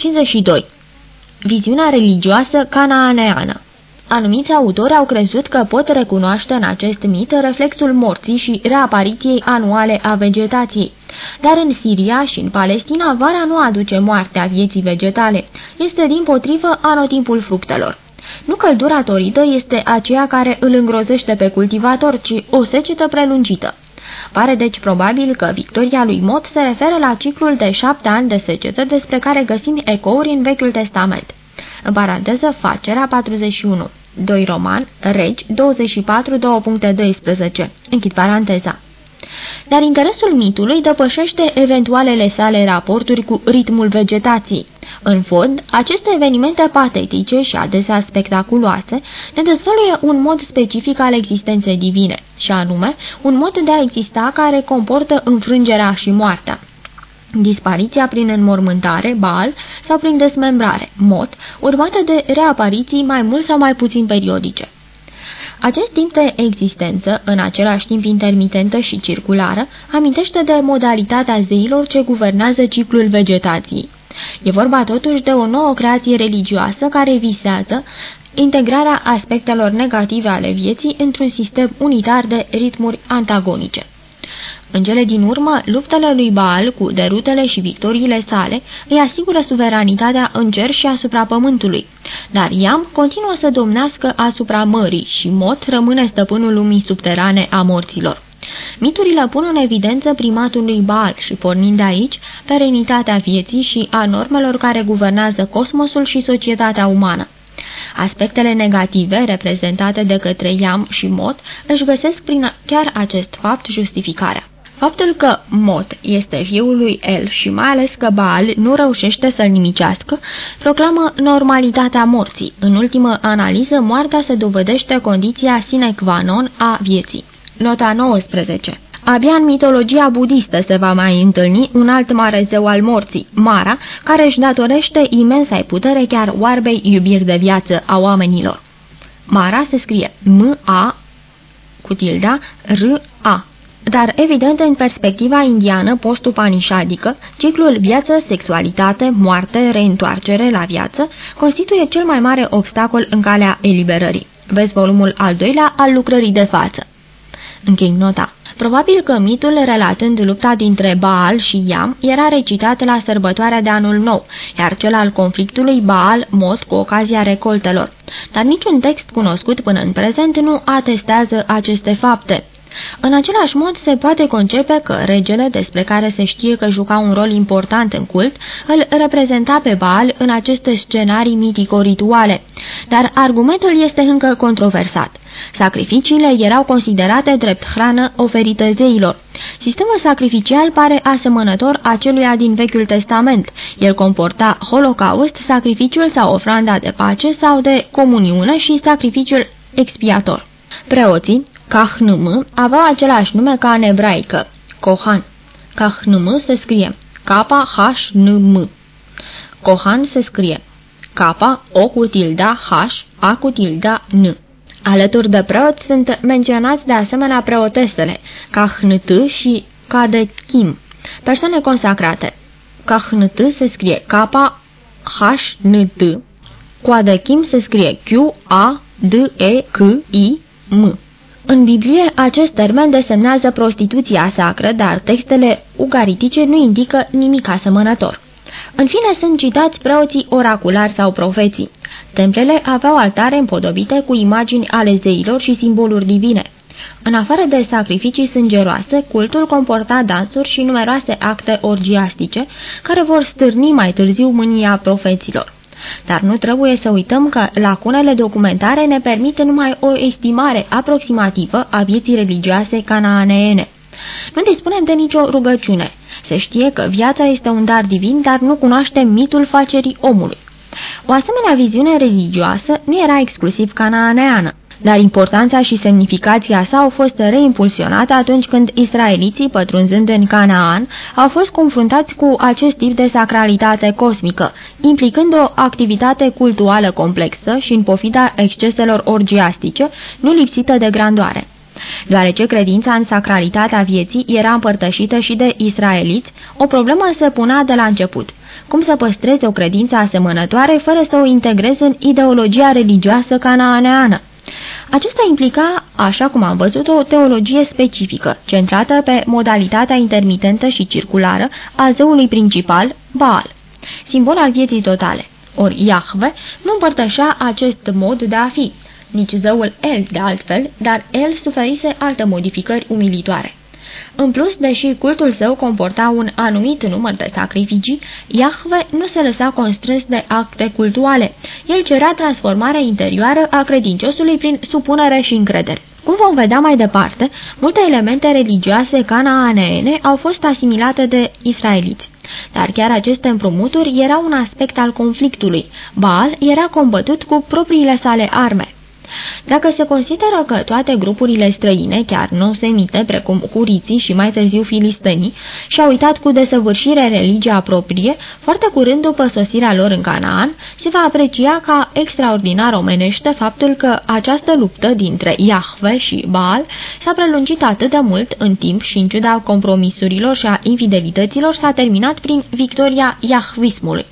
52. Viziunea religioasă canaaneană Anumiți autori au crezut că pot recunoaște în acest mit reflexul morții și reapariției anuale a vegetației. Dar în Siria și în Palestina vara nu aduce moartea vieții vegetale, este din potrivă anotimpul fructelor. Nu căldura toridă este aceea care îl îngrozește pe cultivator, ci o secetă prelungită. Pare deci probabil că victoria lui Mot se referă la ciclul de șapte ani de secetă despre care găsim ecouri în Vechiul Testament. În paranteză, facerea 41. 2 Roman, Regi, 24, 2.12. Închid paranteza. Dar interesul mitului depășește eventualele sale raporturi cu ritmul vegetației. În fond, aceste evenimente patetice și adesea spectaculoase ne dezvăluie un mod specific al existenței divine, și anume, un mod de a exista care comportă înfrângerea și moartea. Dispariția prin înmormântare, bal sau prin desmembrare, mot, urmată de reapariții mai mult sau mai puțin periodice. Acest timp de existență, în același timp intermitentă și circulară, amintește de modalitatea zeilor ce guvernează ciclul vegetației. E vorba totuși de o nouă creație religioasă care visează integrarea aspectelor negative ale vieții într-un sistem unitar de ritmuri antagonice. În cele din urmă, luptele lui Baal cu derutele și victoriile sale îi asigură suveranitatea în cer și asupra pământului, dar Iam continuă să domnească asupra mării și Mot rămâne stăpânul lumii subterane a morților. Miturile pun în evidență primatul lui Baal și, pornind de aici, perenitatea vieții și a normelor care guvernează cosmosul și societatea umană. Aspectele negative, reprezentate de către Iam și Mot, își găsesc prin chiar acest fapt justificarea. Faptul că Mot este fiul lui El și mai ales că Baal nu reușește să-l nimicească, proclamă normalitatea morții. În ultimă analiză, moartea se dovedește condiția sine qua non a vieții. Nota 19 Abia în mitologia budistă se va mai întâlni un alt mare zeu al morții, Mara, care își datorește imensa putere chiar oarbei iubiri de viață a oamenilor. Mara se scrie M-A cu tilda R-A dar evident în perspectiva indiană post-upanishadică, ciclul viață, sexualitate, moarte, reîntoarcere la viață constituie cel mai mare obstacol în calea eliberării. Vezi volumul al doilea al lucrării de față. Închei nota. Probabil că mitul relatând lupta dintre Baal și Iam era recitat la sărbătoarea de anul nou, iar cel al conflictului Baal-Mot cu ocazia recoltelor. Dar niciun text cunoscut până în prezent nu atestează aceste fapte. În același mod se poate concepe că regele, despre care se știe că juca un rol important în cult, îl reprezenta pe Baal în aceste scenarii mitico-rituale. Dar argumentul este încă controversat. Sacrificiile erau considerate drept hrană oferită zeilor. Sistemul sacrificial pare asemănător aceluia din Vechiul Testament. El comporta holocaust, sacrificiul sau ofranda de pace sau de comuniune și sacrificiul expiator. Preoții, Kahnm avea același nume ca în ebraică, Kohan. Kahnm se scrie K-H-N-M. Kohan se scrie K, O cu tilda H, A cu tilda N. Alături de preoți sunt menționați de asemenea preotesele, Kahnt și Kadechim, persoane consacrate. Kahnt se scrie K-H-N-T, Kadechim se scrie Q-A-D-E-K-I-M. În Biblie, acest termen desemnează prostituția sacră, dar textele ugaritice nu indică nimic asemănător. În fine, sunt citați preoții oraculari sau profeții. Templele aveau altare împodobite cu imagini ale zeilor și simboluri divine. În afară de sacrificii sângeroase, cultul comporta dansuri și numeroase acte orgiastice, care vor stârni mai târziu mânia profeților. Dar nu trebuie să uităm că lacunele documentare ne permit numai o estimare aproximativă a vieții religioase canaaneene. Nu dispunem de nicio rugăciune. Se știe că viața este un dar divin, dar nu cunoaștem mitul facerii omului. O asemenea viziune religioasă nu era exclusiv canaaneană dar importanța și semnificația sa au fost reimpulsionate atunci când israeliții, pătrunzând în Canaan, au fost confruntați cu acest tip de sacralitate cosmică, implicând o activitate cultuală complexă și în pofida exceselor orgiastice, nu lipsită de grandoare. Deoarece credința în sacralitatea vieții era împărtășită și de israeliți, o problemă se punea de la început. Cum să păstrezi o credință asemănătoare fără să o integrezi în ideologia religioasă canaaneană? Acesta implica, așa cum am văzut, o teologie specifică, centrată pe modalitatea intermitentă și circulară a zeului principal, Baal, simbol al vieții totale. Ori Iahve nu împărtășea acest mod de a fi, nici zeul El de altfel, dar El suferise alte modificări umilitoare. În plus, deși cultul său comporta un anumit număr de sacrificii, Iahve nu se lăsa constrâns de acte cultuale. El cerea transformarea interioară a credinciosului prin supunere și încredere. Cum vom vedea mai departe, multe elemente religioase canaaneene au fost asimilate de israeliți. Dar chiar aceste împrumuturi erau un aspect al conflictului. Baal era combătut cu propriile sale arme. Dacă se consideră că toate grupurile străine, chiar non-semite, precum huriții și mai târziu filistănii, și-au uitat cu desăvârșire religia proprie, foarte curând după sosirea lor în Canaan, se va aprecia ca extraordinar omenește faptul că această luptă dintre Iahve și Baal s-a prelungit atât de mult în timp și în ciuda compromisurilor și a infidelităților s-a terminat prin victoria Iahvismului.